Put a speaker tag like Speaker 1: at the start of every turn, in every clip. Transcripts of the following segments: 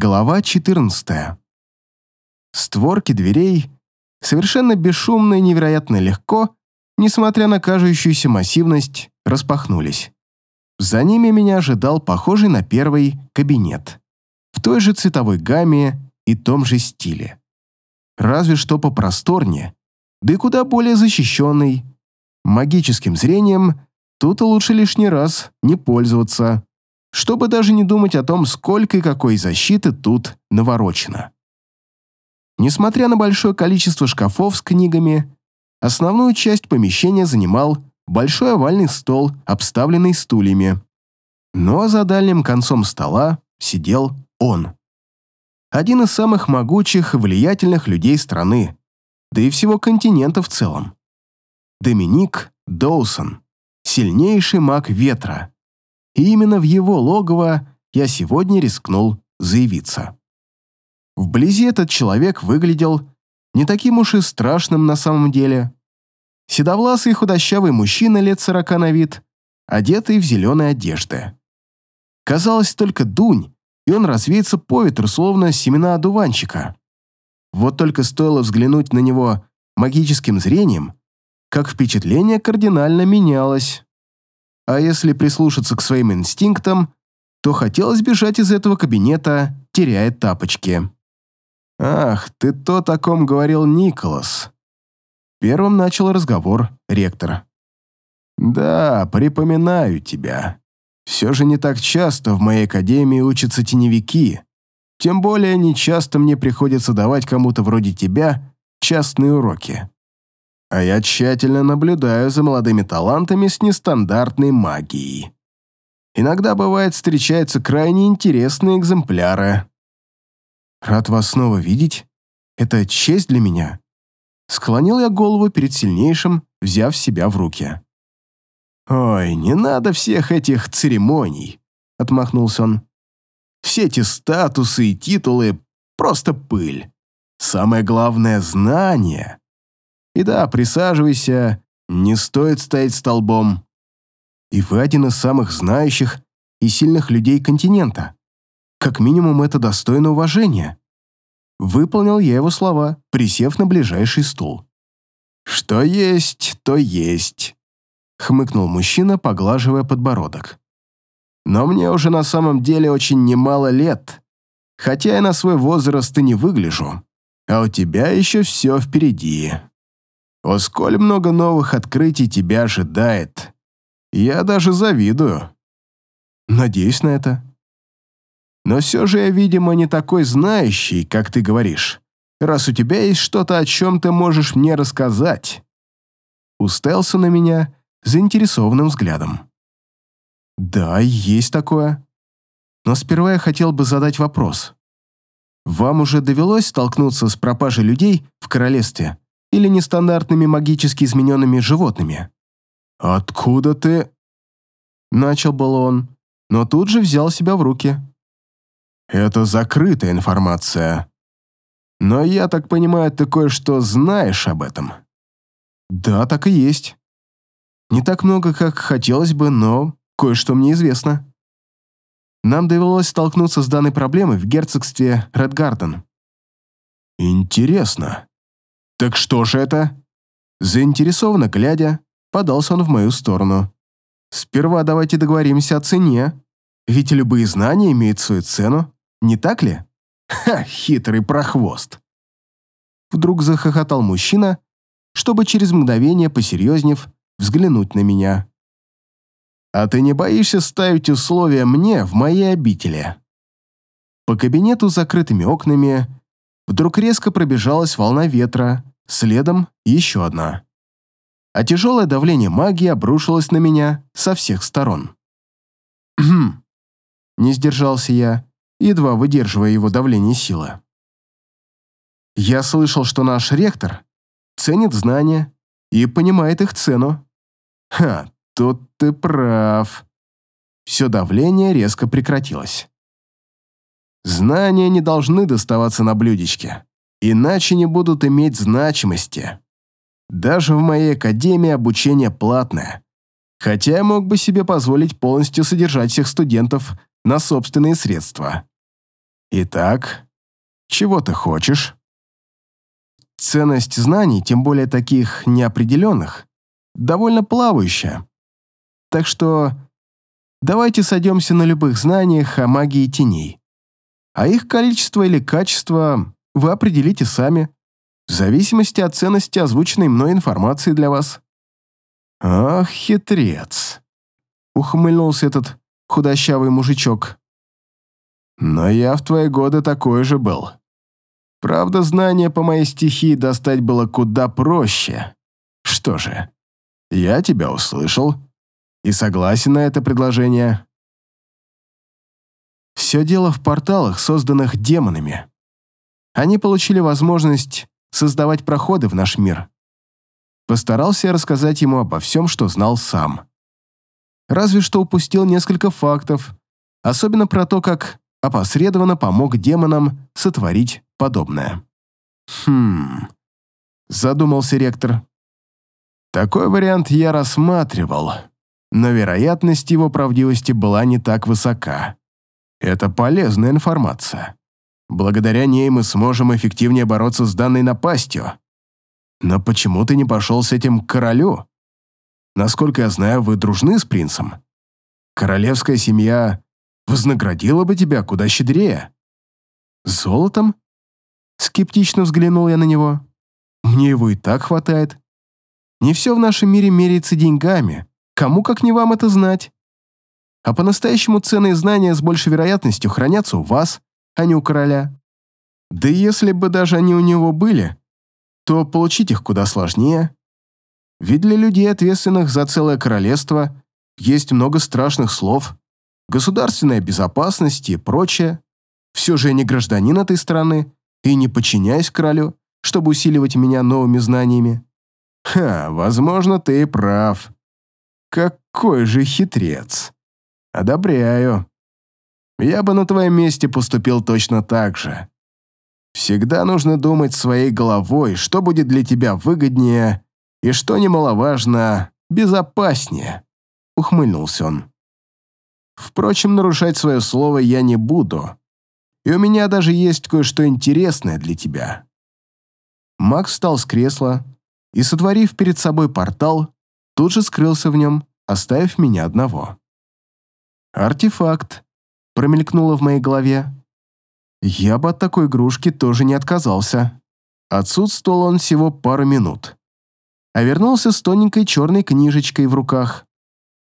Speaker 1: Глава 14. Створки дверей совершенно бесшумно и невероятно легко, несмотря на кажущуюся массивность, распахнулись. За ними меня ожидал похожий на первый кабинет. В той же цветовой гамме и том же стиле. Разве что попросторнее, да и куда более защищенный. Магическим зрением тут лучше лишний раз не пользоваться, чтобы даже не думать о том, сколько и какой защиты тут наворочено. Несмотря на большое количество шкафов с книгами, основную часть помещения занимал большой овальный стол, обставленный стульями. Но за дальним концом стола сидел он. Один из самых могучих и влиятельных людей страны, да и всего континента в целом. Доминик Доусон, сильнейший маг ветра. И именно в его логово я сегодня рискнул заявиться. Вблизи этот человек выглядел не таким уж и страшным на самом деле. Седовласый худощавый мужчина лет сорока на вид, одетый в зеленые одежды. Казалось, только дунь, и он развеется по ветру, словно семена одуванчика. Вот только стоило взглянуть на него магическим зрением, как впечатление кардинально менялось. А если прислушаться к своим инстинктам, то хотелось бежать из этого кабинета, теряя тапочки. «Ах, ты то, о ком говорил Николас». Первым начал разговор ректор. «Да, припоминаю тебя. Все же не так часто в моей академии учатся теневики. Тем более не часто мне приходится давать кому-то вроде тебя частные уроки. А я тщательно наблюдаю за молодыми талантами с нестандартной магией. Иногда, бывает, встречаются крайне интересные экземпляры. Рад вас снова видеть. Это честь для меня. Склонил я голову перед сильнейшим, взяв себя в руки. «Ой, не надо всех этих церемоний», — отмахнулся он. «Все эти статусы и титулы — просто пыль. Самое главное — знание. И да, присаживайся, не стоит стоять столбом. И вы один из самых знающих и сильных людей континента. Как минимум, это достойно уважения. Выполнил я его слова, присев на ближайший стул. «Что есть, то есть», — хмыкнул мужчина, поглаживая подбородок. «Но мне уже на самом деле очень немало лет, хотя я на свой возраст и не выгляжу, а у тебя еще все впереди. О, сколь много новых открытий тебя ожидает. Я даже завидую. Надеюсь на это. Но все же я, видимо, не такой знающий, как ты говоришь, раз у тебя есть что-то, о чем ты можешь мне рассказать. Уставился на меня заинтересованным взглядом. Да, есть такое. Но сперва я хотел бы задать вопрос. Вам уже довелось столкнуться с пропажей людей в королевстве или нестандартными магически измененными животными? Откуда ты? Начал был он, но тут же взял себя в руки. Это закрытая информация. Но я так понимаю, ты кое-что знаешь об этом. Да, так и есть. Не так много, как хотелось бы, но кое-что мне известно. Нам довелось столкнуться с данной проблемой в герцогстве Редгарден. Интересно. Так что же это? Заинтересованно глядя, подался он в мою сторону. Сперва давайте договоримся о цене, ведь любые знания имеют свою цену, не так ли? Ха, хитрый прохвост. Вдруг захохотал мужчина, чтобы через мгновение, посерьезнев, взглянуть на меня. «А ты не боишься ставить условия мне в моей обители?» По кабинету с закрытыми окнами вдруг резко пробежалась волна ветра, следом еще одна. А тяжелое давление магии обрушилось на меня со всех сторон. «Хм!» Не сдержался я, едва выдерживая его давление силы. «Я слышал, что наш ректор ценит знания и понимает их цену. Ха, тут ты прав. Все давление резко прекратилось. Знания не должны доставаться на блюдечке, иначе не будут иметь значимости. Даже в моей академии обучение платное, хотя я мог бы себе позволить полностью содержать всех студентов на собственные средства. Итак, чего ты хочешь? Ценность знаний, тем более таких неопределенных, довольно плавающая. Так что давайте сойдемся на любых знаниях о магии теней. А их количество или качество вы определите сами, в зависимости от ценности озвученной мной информации для вас. Ах, хитрец. Ухмыльнулся этот худощавый мужичок. Но я в твои годы такой же был. Правда, знания по моей стихии достать было куда проще. Что же, я тебя услышал и согласен на это предложение. Все дело в порталах, созданных демонами. Они получили возможность создавать проходы в наш мир. Постарался я рассказать ему обо всем, что знал сам. Разве что упустил несколько фактов, особенно про то, как опосредованно помог демонам сотворить подобное. «Хм...» — задумался ректор. «Такой вариант я рассматривал, но вероятность его правдивости была не так высока. Это полезная информация. Благодаря ней мы сможем эффективнее бороться с данной напастью. Но почему ты не пошел с этим к королю? Насколько я знаю, вы дружны с принцем. Королевская семья вознаградила бы тебя куда щедрее. Золотом? Скептично взглянул я на него. Мне его и так хватает. Не все в нашем мире меряется деньгами. Кому, как не вам, это знать? А по-настоящему ценные знания с большей вероятностью хранятся у вас, а не у короля. Да и если бы даже они у него были, то получить их куда сложнее. Ведь для людей, ответственных за целое королевство, есть много страшных слов, государственная безопасность и прочее. Все же я не гражданин этой страны и не подчиняюсь королю, чтобы усиливать меня новыми знаниями. Ха, возможно, ты и прав. Какой же хитрец. Одобряю. Я бы на твоем месте поступил точно так же. Всегда нужно думать своей головой, что будет для тебя выгоднее и, что немаловажно, безопаснее», — ухмыльнулся он. «Впрочем, нарушать свое слово я не буду, и у меня даже есть кое-что интересное для тебя». Макс встал с кресла и, сотворив перед собой портал, тут же скрылся в нем, оставив меня одного. «Артефакт», — промелькнуло в моей голове. Я бы от такой игрушки тоже не отказался. Отсутствовал он всего пару минут. А вернулся с тоненькой черной книжечкой в руках.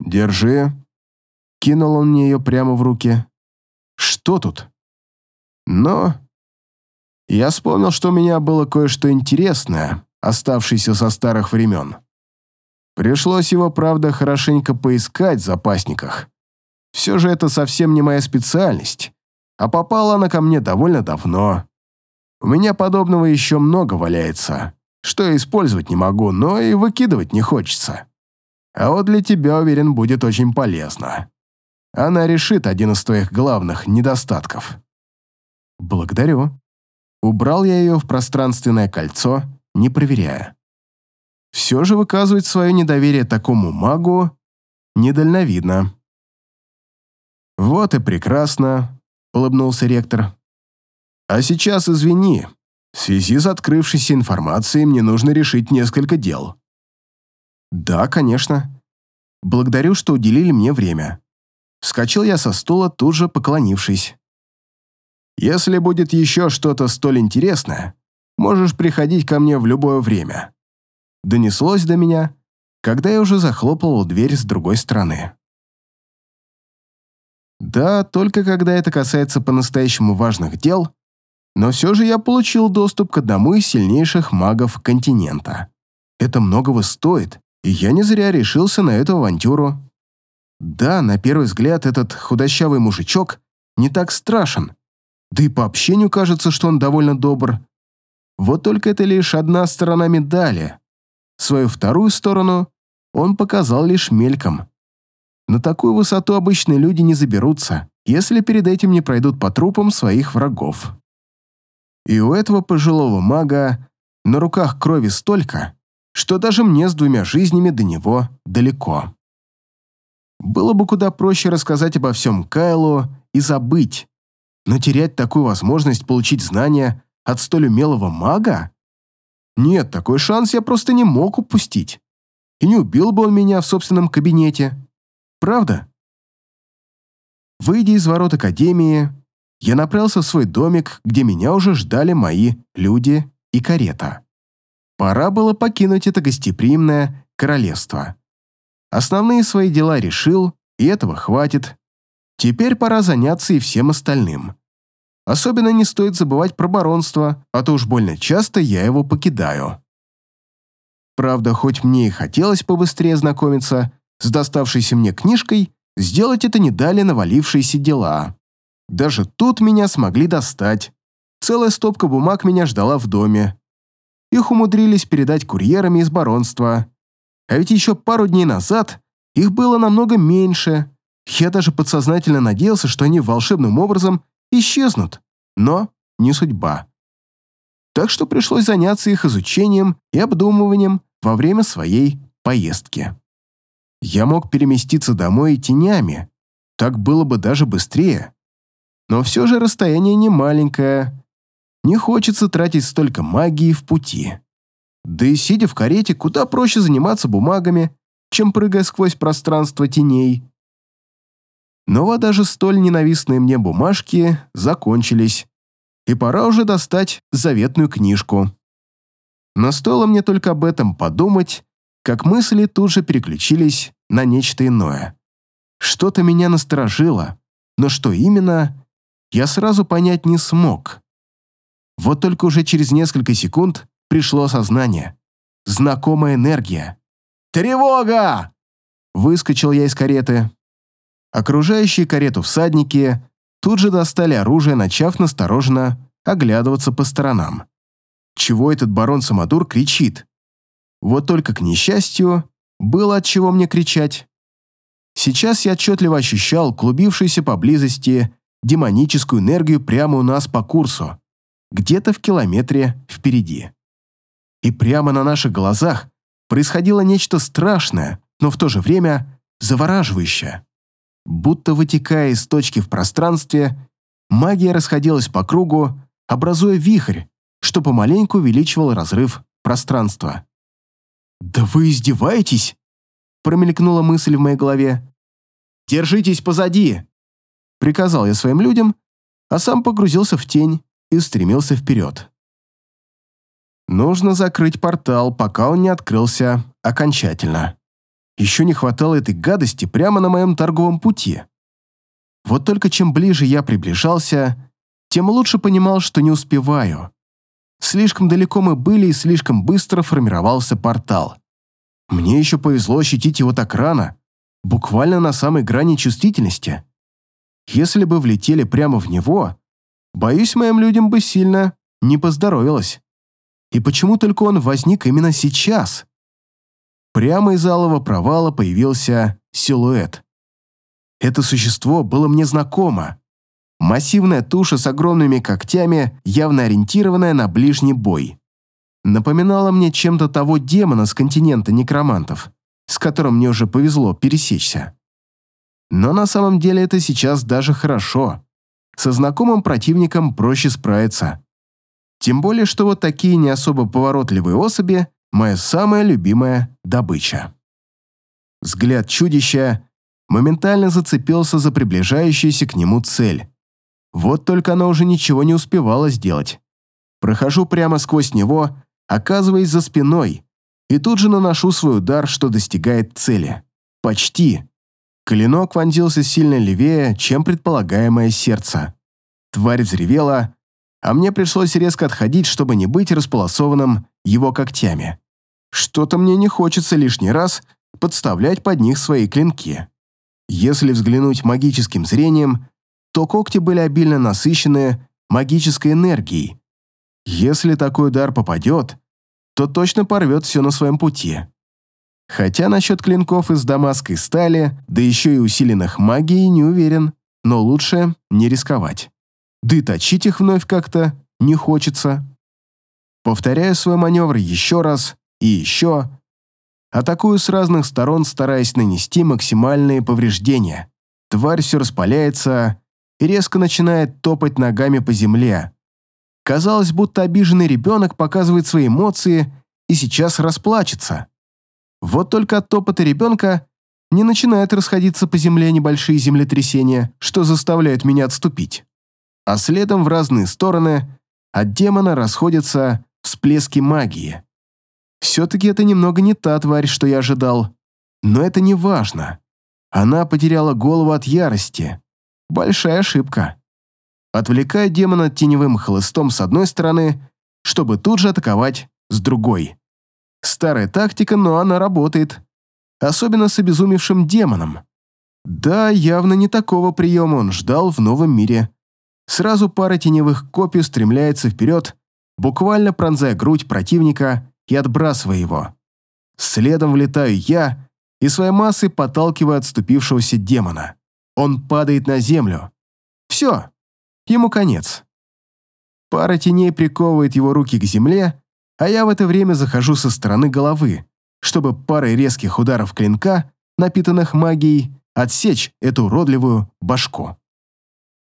Speaker 1: «Держи». Кинул он мне ее прямо в руки. «Что тут?» «Но...» Я вспомнил, что у меня было кое-что интересное, оставшееся со старых времен. Пришлось его, правда, хорошенько поискать в запасниках. Все же это совсем не моя специальность а попала она ко мне довольно давно. У меня подобного еще много валяется, что я использовать не могу, но и выкидывать не хочется. А вот для тебя, уверен, будет очень полезно. Она решит один из твоих главных недостатков. Благодарю. Убрал я ее в пространственное кольцо, не проверяя. Все же выказывать свое недоверие такому магу недальновидно. Вот и прекрасно улыбнулся ректор. «А сейчас извини. В связи с открывшейся информацией мне нужно решить несколько дел». «Да, конечно. Благодарю, что уделили мне время». Вскочил я со стула, тут же поклонившись. «Если будет еще что-то столь интересное, можешь приходить ко мне в любое время». Донеслось до меня, когда я уже захлопывал дверь с другой стороны. Да, только когда это касается по-настоящему важных дел, но все же я получил доступ к одному из сильнейших магов континента. Это многого стоит, и я не зря решился на эту авантюру. Да, на первый взгляд этот худощавый мужичок не так страшен, да и по общению кажется, что он довольно добр. Вот только это лишь одна сторона медали. Свою вторую сторону он показал лишь мельком. На такую высоту обычные люди не заберутся, если перед этим не пройдут по трупам своих врагов. И у этого пожилого мага на руках крови столько, что даже мне с двумя жизнями до него далеко. Было бы куда проще рассказать обо всем Кайлу и забыть. Но терять такую возможность получить знания от столь умелого мага? Нет, такой шанс я просто не мог упустить. И не убил бы он меня в собственном кабинете. Правда? Выйдя из ворот Академии, я направился в свой домик, где меня уже ждали мои люди и карета. Пора было покинуть это гостеприимное королевство. Основные свои дела решил, и этого хватит. Теперь пора заняться и всем остальным. Особенно не стоит забывать про баронство, а то уж больно часто я его покидаю. Правда, хоть мне и хотелось побыстрее знакомиться с доставшейся мне книжкой, сделать это не дали навалившиеся дела. Даже тут меня смогли достать. Целая стопка бумаг меня ждала в доме. Их умудрились передать курьерами из баронства. А ведь еще пару дней назад их было намного меньше. Я даже подсознательно надеялся, что они волшебным образом исчезнут, но не судьба. Так что пришлось заняться их изучением и обдумыванием во время своей поездки. Я мог переместиться домой и тенями, так было бы даже быстрее. Но все же расстояние не маленькое. Не хочется тратить столько магии в пути. Да и сидя в карете, куда проще заниматься бумагами, чем прыгая сквозь пространство теней. Но даже столь ненавистные мне бумажки закончились, и пора уже достать заветную книжку. Но стоило мне только об этом подумать, как мысли тут же переключились на нечто иное. Что-то меня насторожило, но что именно, я сразу понять не смог. Вот только уже через несколько секунд пришло осознание. Знакомая энергия. «Тревога!» Выскочил я из кареты. Окружающие карету всадники тут же достали оружие, начав настороженно оглядываться по сторонам. Чего этот барон Самодур кричит? Вот только, к несчастью, было от чего мне кричать. Сейчас я отчетливо ощущал клубившуюся поблизости демоническую энергию прямо у нас по курсу, где-то в километре впереди. И прямо на наших глазах происходило нечто страшное, но в то же время завораживающее. Будто вытекая из точки в пространстве, магия расходилась по кругу, образуя вихрь, что помаленьку увеличивал разрыв пространства. «Да вы издеваетесь?» промелькнула мысль в моей голове. «Держитесь позади!» Приказал я своим людям, а сам погрузился в тень и стремился вперед. Нужно закрыть портал, пока он не открылся окончательно. Еще не хватало этой гадости прямо на моем торговом пути. Вот только чем ближе я приближался, тем лучше понимал, что не успеваю. Слишком далеко мы были и слишком быстро формировался портал. Мне еще повезло ощутить его так рано, буквально на самой грани чувствительности. Если бы влетели прямо в него, боюсь, моим людям бы сильно не поздоровилось. И почему только он возник именно сейчас? Прямо из алого провала появился силуэт. Это существо было мне знакомо. Массивная туша с огромными когтями, явно ориентированная на ближний бой. Напоминала мне чем-то того демона с континента некромантов, с которым мне уже повезло пересечься. Но на самом деле это сейчас даже хорошо. Со знакомым противником проще справиться. Тем более, что вот такие не особо поворотливые особи – моя самая любимая добыча. Взгляд чудища моментально зацепился за приближающуюся к нему цель. Вот только она уже ничего не успевала сделать. Прохожу прямо сквозь него, оказываясь за спиной, и тут же наношу свой удар, что достигает цели. Почти. Клинок вонзился сильно левее, чем предполагаемое сердце. Тварь взревела, а мне пришлось резко отходить, чтобы не быть располосованным его когтями. Что-то мне не хочется лишний раз подставлять под них свои клинки. Если взглянуть магическим зрением, то когти были обильно насыщены магической энергией. Если такой удар попадет, то точно порвет все на своем пути. Хотя насчет клинков из дамасской стали, да еще и усиленных магией, не уверен, но лучше не рисковать. Да и точить их вновь как-то не хочется. Повторяю свой маневр еще раз и еще. Атакую с разных сторон, стараясь нанести максимальные повреждения. Тварь все распаляется, и резко начинает топать ногами по земле. Казалось, будто обиженный ребенок показывает свои эмоции и сейчас расплачется. Вот только от топота ребенка не начинают расходиться по земле небольшие землетрясения, что заставляют меня отступить. А следом в разные стороны от демона расходятся всплески магии. Все-таки это немного не та тварь, что я ожидал. Но это не важно. Она потеряла голову от ярости. Большая ошибка. Отвлекаю демона теневым хлыстом с одной стороны, чтобы тут же атаковать с другой. Старая тактика, но она работает. Особенно с обезумевшим демоном. Да, явно не такого приема он ждал в новом мире. Сразу пара теневых копий стремляется вперед, буквально пронзая грудь противника и отбрасывая его. Следом влетаю я и своей массой подталкиваю отступившегося демона. Он падает на землю. Все, ему конец. Пара теней приковывает его руки к земле, а я в это время захожу со стороны головы, чтобы парой резких ударов клинка, напитанных магией, отсечь эту уродливую башку.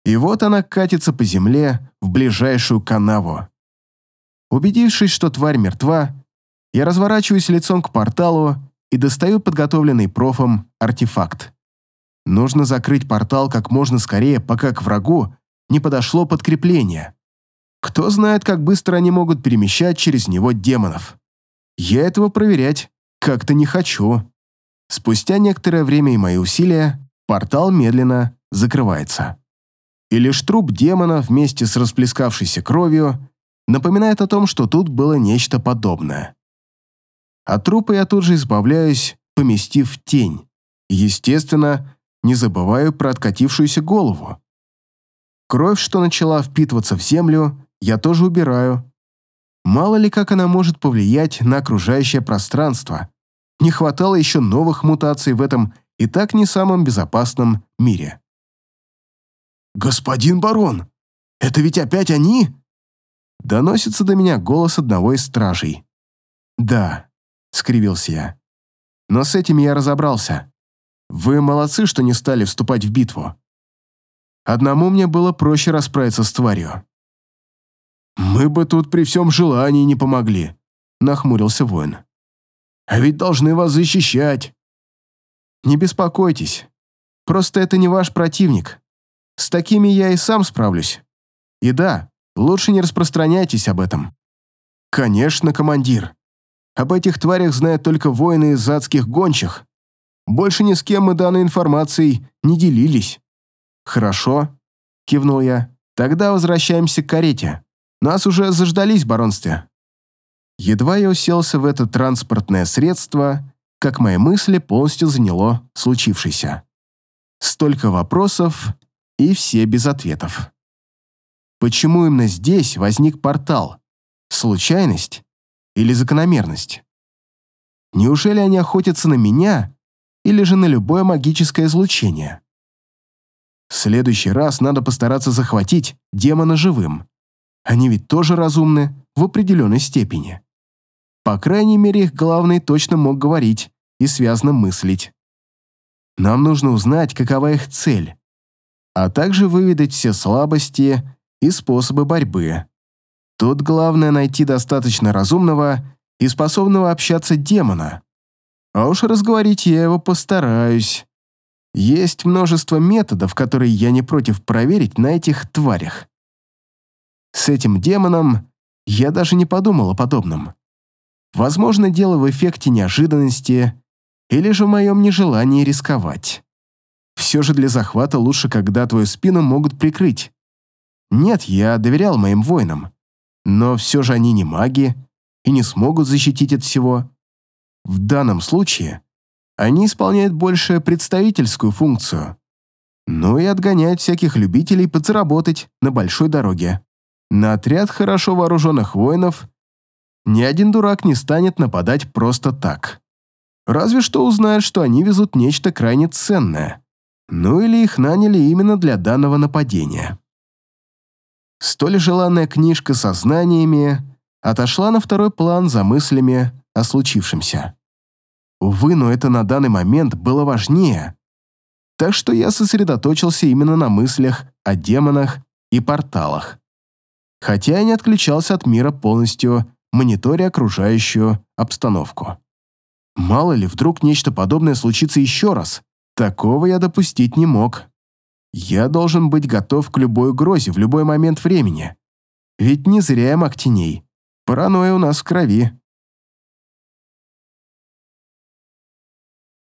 Speaker 1: И вот она катится по земле в ближайшую канаву. Убедившись, что тварь мертва, я разворачиваюсь лицом к порталу и достаю подготовленный профом артефакт. Нужно закрыть портал как можно скорее, пока к врагу не подошло подкрепление. Кто знает, как быстро они могут перемещать через него демонов. Я этого проверять как-то не хочу. Спустя некоторое время и мои усилия, портал медленно закрывается. И лишь труп демона вместе с расплескавшейся кровью напоминает о том, что тут было нечто подобное. От трупа я тут же избавляюсь, поместив тень. Естественно, не забываю про откатившуюся голову. Кровь, что начала впитываться в землю, я тоже убираю. Мало ли как она может повлиять на окружающее пространство. Не хватало еще новых мутаций в этом и так не самом безопасном мире. «Господин барон, это ведь опять они?» Доносится до меня голос одного из стражей. «Да», — скривился я. «Но с этими я разобрался. Вы молодцы, что не стали вступать в битву. Одному мне было проще расправиться с тварью. «Мы бы тут при всем желании не помогли», — нахмурился воин. «А ведь должны вас защищать». «Не беспокойтесь. Просто это не ваш противник. С такими я и сам справлюсь. И да, лучше не распространяйтесь об этом». «Конечно, командир. Об этих тварях знают только воины из адских гончих. Больше ни с кем мы данной информацией не делились». «Хорошо», — кивнул я. «Тогда возвращаемся к карете». Нас уже заждались в баронстве. Едва я уселся в это транспортное средство, как мои мысли полностью заняло случившееся. Столько вопросов и все без ответов. Почему именно здесь возник портал? Случайность или закономерность? Неужели они охотятся на меня или же на любое магическое излучение? В следующий раз надо постараться захватить демона живым. Они ведь тоже разумны в определенной степени. По крайней мере, их главный точно мог говорить и связно мыслить. Нам нужно узнать, какова их цель, а также выведать все слабости и способы борьбы. Тут главное найти достаточно разумного и способного общаться демона. А уж разговорить я его постараюсь. Есть множество методов, которые я не против проверить на этих тварях. С этим демоном я даже не подумал о подобном. Возможно, дело в эффекте неожиданности или же в моем нежелании рисковать. Все же для захвата лучше, когда твою спину могут прикрыть. Нет, я доверял моим воинам, но все же они не маги и не смогут защитить от всего. В данном случае они исполняют больше представительскую функцию, ну и отгоняют всяких любителей подзаработать на большой дороге. На отряд хорошо вооруженных воинов ни один дурак не станет нападать просто так. Разве что узнает, что они везут нечто крайне ценное. Ну или их наняли именно для данного нападения. Столь желанная книжка со знаниями отошла на второй план за мыслями о случившемся. Увы, но это на данный момент было важнее. так что я сосредоточился именно на мыслях о демонах и порталах. Хотя я не отключался от мира полностью, мониторя окружающую обстановку. Мало ли, вдруг нечто подобное случится еще раз. Такого я допустить не мог. Я должен быть готов к любой угрозе в любой момент времени. Ведь не зря я маг теней. Паранойя у нас в крови.